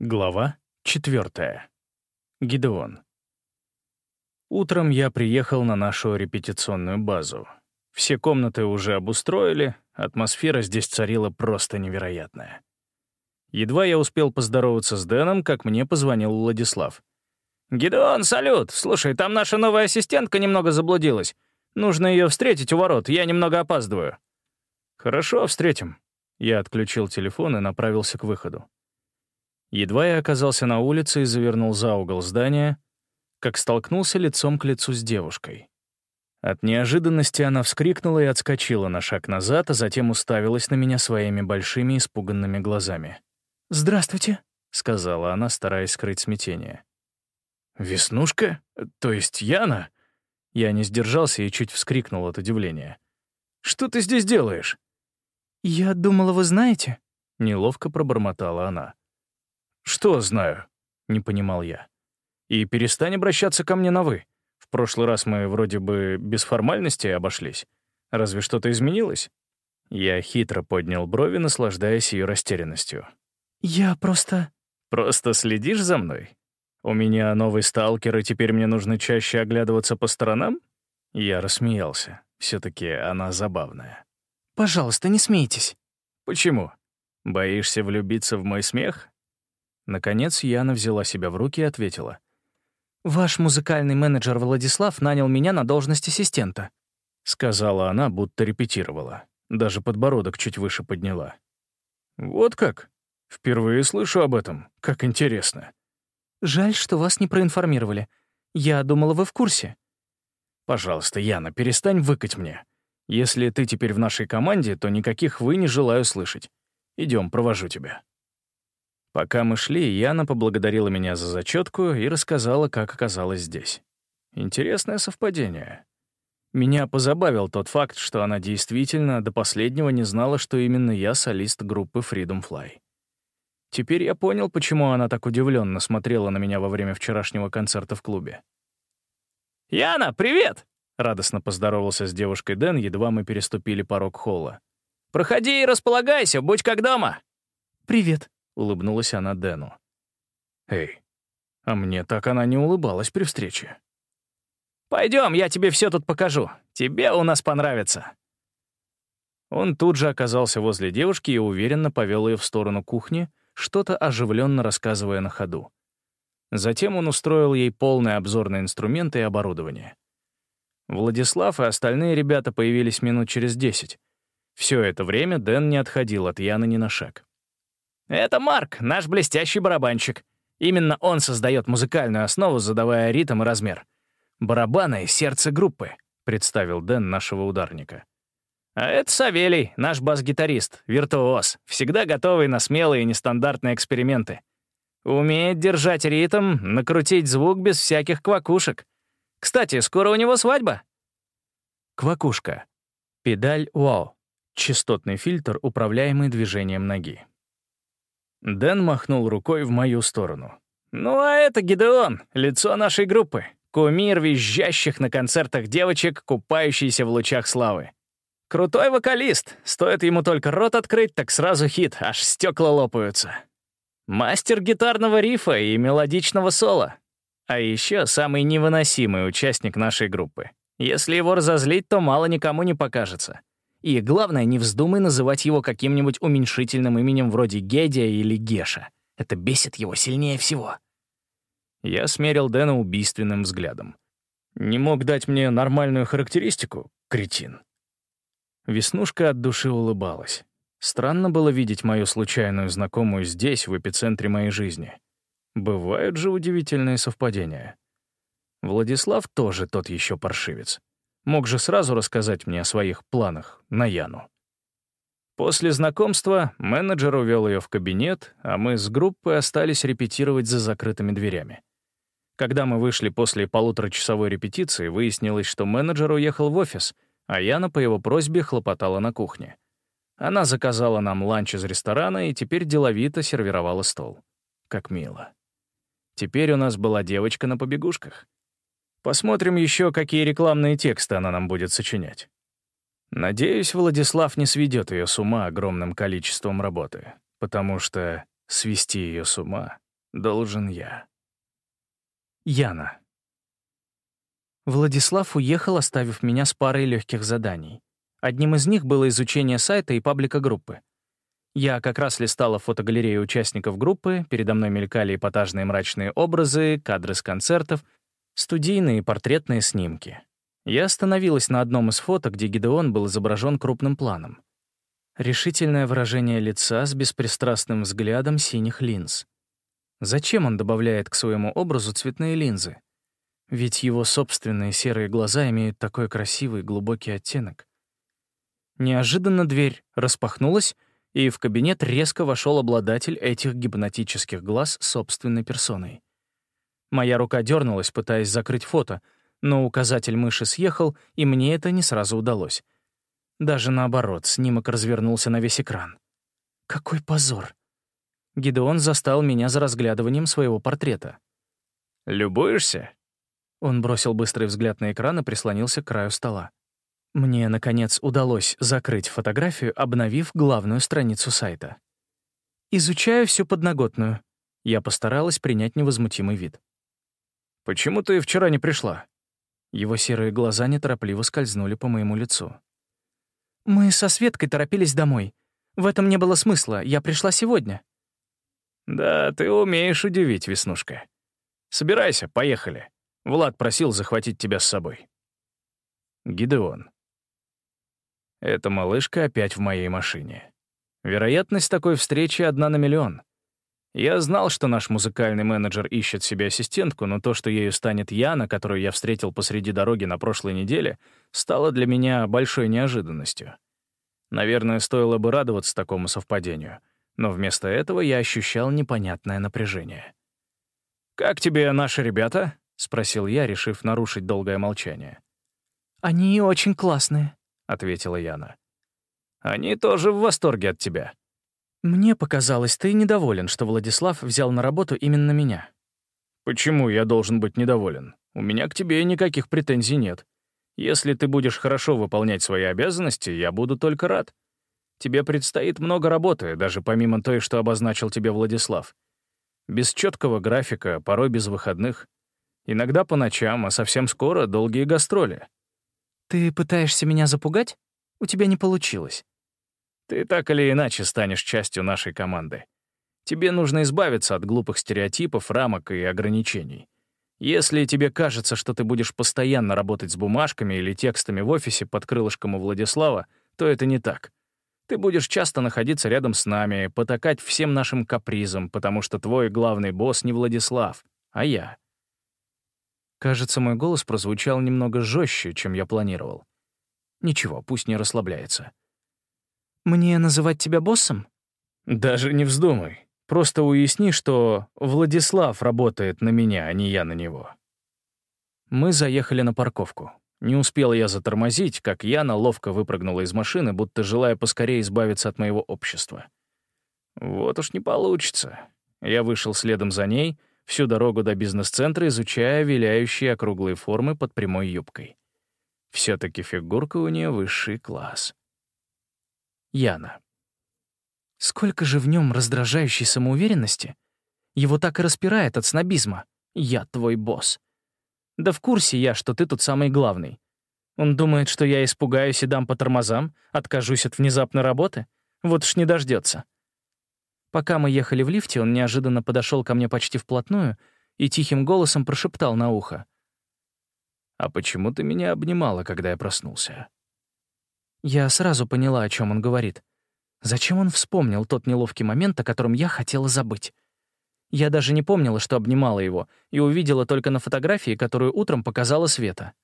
Глава 4. Гидеон. Утром я приехал на нашу репетиционную базу. Все комнаты уже обустроили, атмосфера здесь царила просто невероятная. Едва я успел поздороваться с Дэном, как мне позвонил Владислав. «Гидеон, салют! Слушай, там наша новая ассистентка немного заблудилась. Нужно ее встретить у ворот, я немного опаздываю». «Хорошо, встретим». Я отключил телефон и направился к выходу. Едва я оказался на улице и завернул за угол здания, как столкнулся лицом к лицу с девушкой. От неожиданности она вскрикнула и отскочила на шаг назад, а затем уставилась на меня своими большими испуганными глазами. «Здравствуйте», — сказала она, стараясь скрыть смятение. «Веснушка? То есть Яна?» Я не сдержался и чуть вскрикнул от удивления. «Что ты здесь делаешь?» «Я думала, вы знаете?» — неловко пробормотала она. «Что знаю?» — не понимал я. «И перестань обращаться ко мне на «вы». В прошлый раз мы вроде бы без формальностей обошлись. Разве что-то изменилось?» Я хитро поднял брови, наслаждаясь ее растерянностью. «Я просто...» «Просто следишь за мной? У меня новый сталкер, и теперь мне нужно чаще оглядываться по сторонам?» Я рассмеялся. все таки она забавная. «Пожалуйста, не смейтесь». «Почему? Боишься влюбиться в мой смех?» Наконец Яна взяла себя в руки и ответила. «Ваш музыкальный менеджер Владислав нанял меня на должность ассистента», — сказала она, будто репетировала. Даже подбородок чуть выше подняла. «Вот как? Впервые слышу об этом. Как интересно». «Жаль, что вас не проинформировали. Я думала, вы в курсе». «Пожалуйста, Яна, перестань выкать мне. Если ты теперь в нашей команде, то никаких «вы» не желаю слышать. Идем, провожу тебя». Пока мы шли, Яна поблагодарила меня за зачетку и рассказала, как оказалась здесь. Интересное совпадение. Меня позабавил тот факт, что она действительно до последнего не знала, что именно я солист группы Freedom Fly. Теперь я понял, почему она так удивленно смотрела на меня во время вчерашнего концерта в клубе. «Яна, привет!» — радостно поздоровался с девушкой Дэн, едва мы переступили порог холла. «Проходи и располагайся, будь как дома!» «Привет», — улыбнулась она Дэну. «Эй, а мне так она не улыбалась при встрече». «Пойдем, я тебе все тут покажу. Тебе у нас понравится». Он тут же оказался возле девушки и уверенно повел ее в сторону кухни, что-то оживленно рассказывая на ходу. Затем он устроил ей полный обзор на инструменты и оборудование. Владислав и остальные ребята появились минут через десять. Все это время Дэн не отходил от Яны ни на шаг. Это Марк, наш блестящий барабанщик. Именно он создает музыкальную основу, задавая ритм и размер. «Барабаны — сердце группы», — представил Дэн нашего ударника. А это Савелий, наш бас-гитарист, виртуоз, всегда готовый на смелые и нестандартные эксперименты. Умеет держать ритм, накрутить звук без всяких квакушек. Кстати, скоро у него свадьба. Квакушка. Педаль УАО. Частотный фильтр, управляемый движением ноги. Дэн махнул рукой в мою сторону. «Ну а это Гидеон, лицо нашей группы. Кумир визжащих на концертах девочек, купающийся в лучах славы. Крутой вокалист. Стоит ему только рот открыть, так сразу хит, аж стекла лопаются. Мастер гитарного рифа и мелодичного соло. А еще самый невыносимый участник нашей группы. Если его разозлить, то мало никому не покажется. И главное, не вздумай называть его каким-нибудь уменьшительным именем вроде Гедия или Геша. Это бесит его сильнее всего. Я смерил Дэна убийственным взглядом. Не мог дать мне нормальную характеристику, кретин. Веснушка от души улыбалась. Странно было видеть мою случайную знакомую здесь, в эпицентре моей жизни. Бывают же удивительные совпадения. Владислав тоже тот еще паршивец. Мог же сразу рассказать мне о своих планах на Яну. После знакомства менеджер увел ее в кабинет, а мы с группой остались репетировать за закрытыми дверями. Когда мы вышли после полуторачасовой репетиции, выяснилось, что менеджер уехал в офис, а Яна по его просьбе хлопотала на кухне. Она заказала нам ланч из ресторана и теперь деловито сервировала стол. Как мило. Теперь у нас была девочка на побегушках. Посмотрим еще, какие рекламные тексты она нам будет сочинять. Надеюсь, Владислав не сведет ее с ума огромным количеством работы, потому что свести ее с ума должен я. Яна. Владислав уехал, оставив меня с парой легких заданий. Одним из них было изучение сайта и паблика группы. Я как раз листала фотогалерею участников группы, передо мной мелькали эпатажные мрачные образы, кадры с концертов, студийные портретные снимки. Я остановилась на одном из фото, где Гидеон был изображен крупным планом. Решительное выражение лица с беспристрастным взглядом синих линз. Зачем он добавляет к своему образу цветные линзы? Ведь его собственные серые глаза имеют такой красивый глубокий оттенок. Неожиданно дверь распахнулась, и в кабинет резко вошел обладатель этих гипнотических глаз собственной персоной. Моя рука дернулась, пытаясь закрыть фото, но указатель мыши съехал, и мне это не сразу удалось. Даже наоборот, снимок развернулся на весь экран. Какой позор! Гидеон застал меня за разглядыванием своего портрета. «Любуешься?» Он бросил быстрый взгляд на экран и прислонился к краю стола. Мне, наконец, удалось закрыть фотографию, обновив главную страницу сайта. «Изучаю всю подноготную». Я постаралась принять невозмутимый вид. «Почему ты вчера не пришла?» Его серые глаза неторопливо скользнули по моему лицу. «Мы со Светкой торопились домой. В этом не было смысла, я пришла сегодня». «Да, ты умеешь удивить, Веснушка. Собирайся, поехали. Влад просил захватить тебя с собой». Гидеон. Эта малышка опять в моей машине. Вероятность такой встречи одна на миллион. Я знал, что наш музыкальный менеджер ищет себе ассистентку, но то, что ею станет Яна, которую я встретил посреди дороги на прошлой неделе, стало для меня большой неожиданностью. Наверное, стоило бы радоваться такому совпадению, но вместо этого я ощущал непонятное напряжение. «Как тебе наши ребята?» — спросил я, решив нарушить долгое молчание. «Они очень классные», — ответила Яна. «Они тоже в восторге от тебя». «Мне показалось, ты недоволен, что Владислав взял на работу именно меня». «Почему я должен быть недоволен? У меня к тебе никаких претензий нет. Если ты будешь хорошо выполнять свои обязанности, я буду только рад. Тебе предстоит много работы, даже помимо той, что обозначил тебе Владислав. Без четкого графика, порой без выходных. Иногда по ночам, а совсем скоро долгие гастроли. «Ты пытаешься меня запугать? У тебя не получилось». «Ты так или иначе станешь частью нашей команды. Тебе нужно избавиться от глупых стереотипов, рамок и ограничений. Если тебе кажется, что ты будешь постоянно работать с бумажками или текстами в офисе под крылышком у Владислава, то это не так. Ты будешь часто находиться рядом с нами, потакать всем нашим капризам, потому что твой главный босс не Владислав, а я. Кажется, мой голос прозвучал немного жестче, чем я планировал. Ничего, пусть не расслабляется. «Мне называть тебя боссом?» «Даже не вздумай. Просто уясни, что Владислав работает на меня, а не я на него». Мы заехали на парковку. Не успел я затормозить, как Яна ловко выпрыгнула из машины, будто желая поскорее избавиться от моего общества. Вот уж не получится. Я вышел следом за ней — всю дорогу до бизнес-центра изучая виляющие округлые формы под прямой юбкой. Все-таки фигурка у нее высший класс. Яна. Сколько же в нем раздражающей самоуверенности? Его так и распирает от снобизма. Я твой босс. Да в курсе я, что ты тут самый главный. Он думает, что я испугаюсь и дам по тормозам, откажусь от внезапной работы? Вот уж не дождется. Пока мы ехали в лифте, он неожиданно подошел ко мне почти вплотную и тихим голосом прошептал на ухо. «А почему ты меня обнимала, когда я проснулся?» Я сразу поняла, о чем он говорит. Зачем он вспомнил тот неловкий момент, о котором я хотела забыть? Я даже не помнила, что обнимала его, и увидела только на фотографии, которую утром показала Света.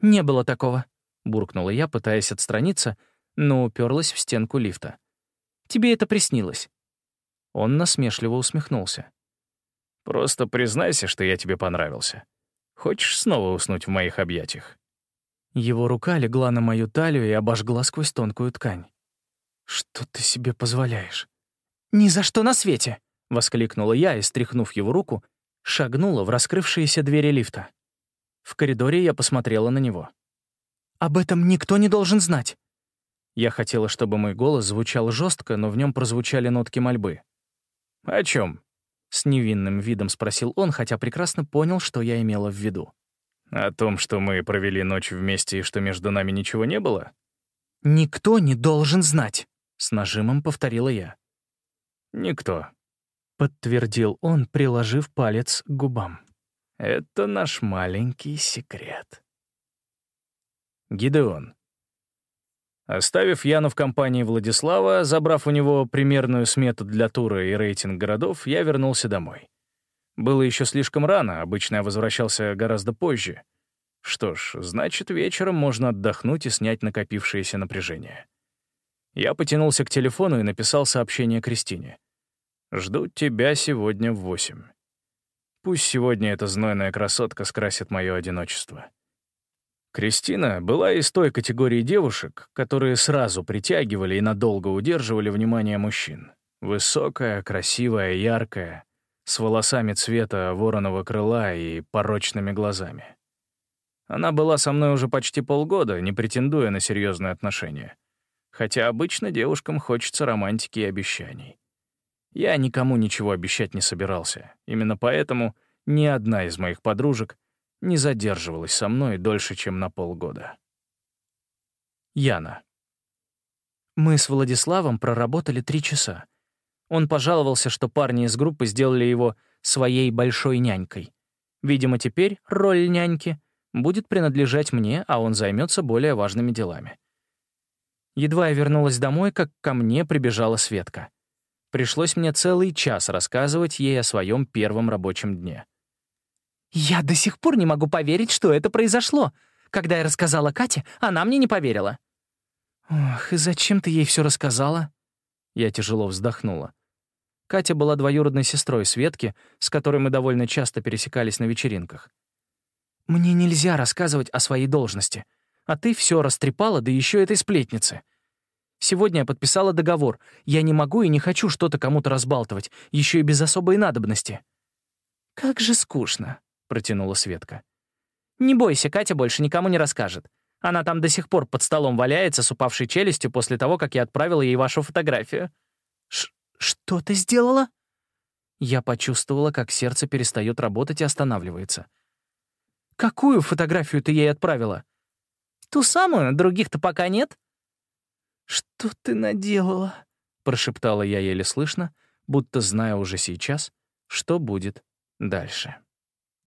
«Не было такого», — буркнула я, пытаясь отстраниться, но уперлась в стенку лифта. «Тебе это приснилось. Он насмешливо усмехнулся. «Просто признайся, что я тебе понравился. Хочешь снова уснуть в моих объятиях?» Его рука легла на мою талию и обожгла сквозь тонкую ткань. «Что ты себе позволяешь?» «Ни за что на свете!» — воскликнула я и, стряхнув его руку, шагнула в раскрывшиеся двери лифта. В коридоре я посмотрела на него. «Об этом никто не должен знать!» Я хотела, чтобы мой голос звучал жестко, но в нем прозвучали нотки мольбы. «О чем? — с невинным видом спросил он, хотя прекрасно понял, что я имела в виду. «О том, что мы провели ночь вместе и что между нами ничего не было?» «Никто не должен знать», — с нажимом повторила я. «Никто», — подтвердил он, приложив палец к губам. «Это наш маленький секрет». Гидеон. Оставив Яну в компании Владислава, забрав у него примерную смету для тура и рейтинг городов, я вернулся домой. Было еще слишком рано, обычно я возвращался гораздо позже. Что ж, значит, вечером можно отдохнуть и снять накопившееся напряжение. Я потянулся к телефону и написал сообщение Кристине. «Жду тебя сегодня в восемь. Пусть сегодня эта знойная красотка скрасит мое одиночество». Кристина была из той категории девушек, которые сразу притягивали и надолго удерживали внимание мужчин. Высокая, красивая, яркая, с волосами цвета вороного крыла и порочными глазами. Она была со мной уже почти полгода, не претендуя на серьезные отношения. Хотя обычно девушкам хочется романтики и обещаний. Я никому ничего обещать не собирался. Именно поэтому ни одна из моих подружек не задерживалась со мной дольше, чем на полгода. Яна. Мы с Владиславом проработали три часа. Он пожаловался, что парни из группы сделали его своей большой нянькой. Видимо, теперь роль няньки будет принадлежать мне, а он займется более важными делами. Едва я вернулась домой, как ко мне прибежала Светка. Пришлось мне целый час рассказывать ей о своем первом рабочем дне. «Я до сих пор не могу поверить, что это произошло. Когда я рассказала Кате, она мне не поверила». «Ох, и зачем ты ей все рассказала?» Я тяжело вздохнула. Катя была двоюродной сестрой Светки, с которой мы довольно часто пересекались на вечеринках. «Мне нельзя рассказывать о своей должности, а ты все растрепала, да еще этой сплетницы. Сегодня я подписала договор. Я не могу и не хочу что-то кому-то разбалтывать, еще и без особой надобности». «Как же скучно», — протянула Светка. «Не бойся, Катя больше никому не расскажет. Она там до сих пор под столом валяется с упавшей челюстью после того, как я отправила ей вашу фотографию». «Что ты сделала?» Я почувствовала, как сердце перестает работать и останавливается. «Какую фотографию ты ей отправила?» «Ту самую, других-то пока нет». «Что ты наделала?» — прошептала я еле слышно, будто зная уже сейчас, что будет дальше.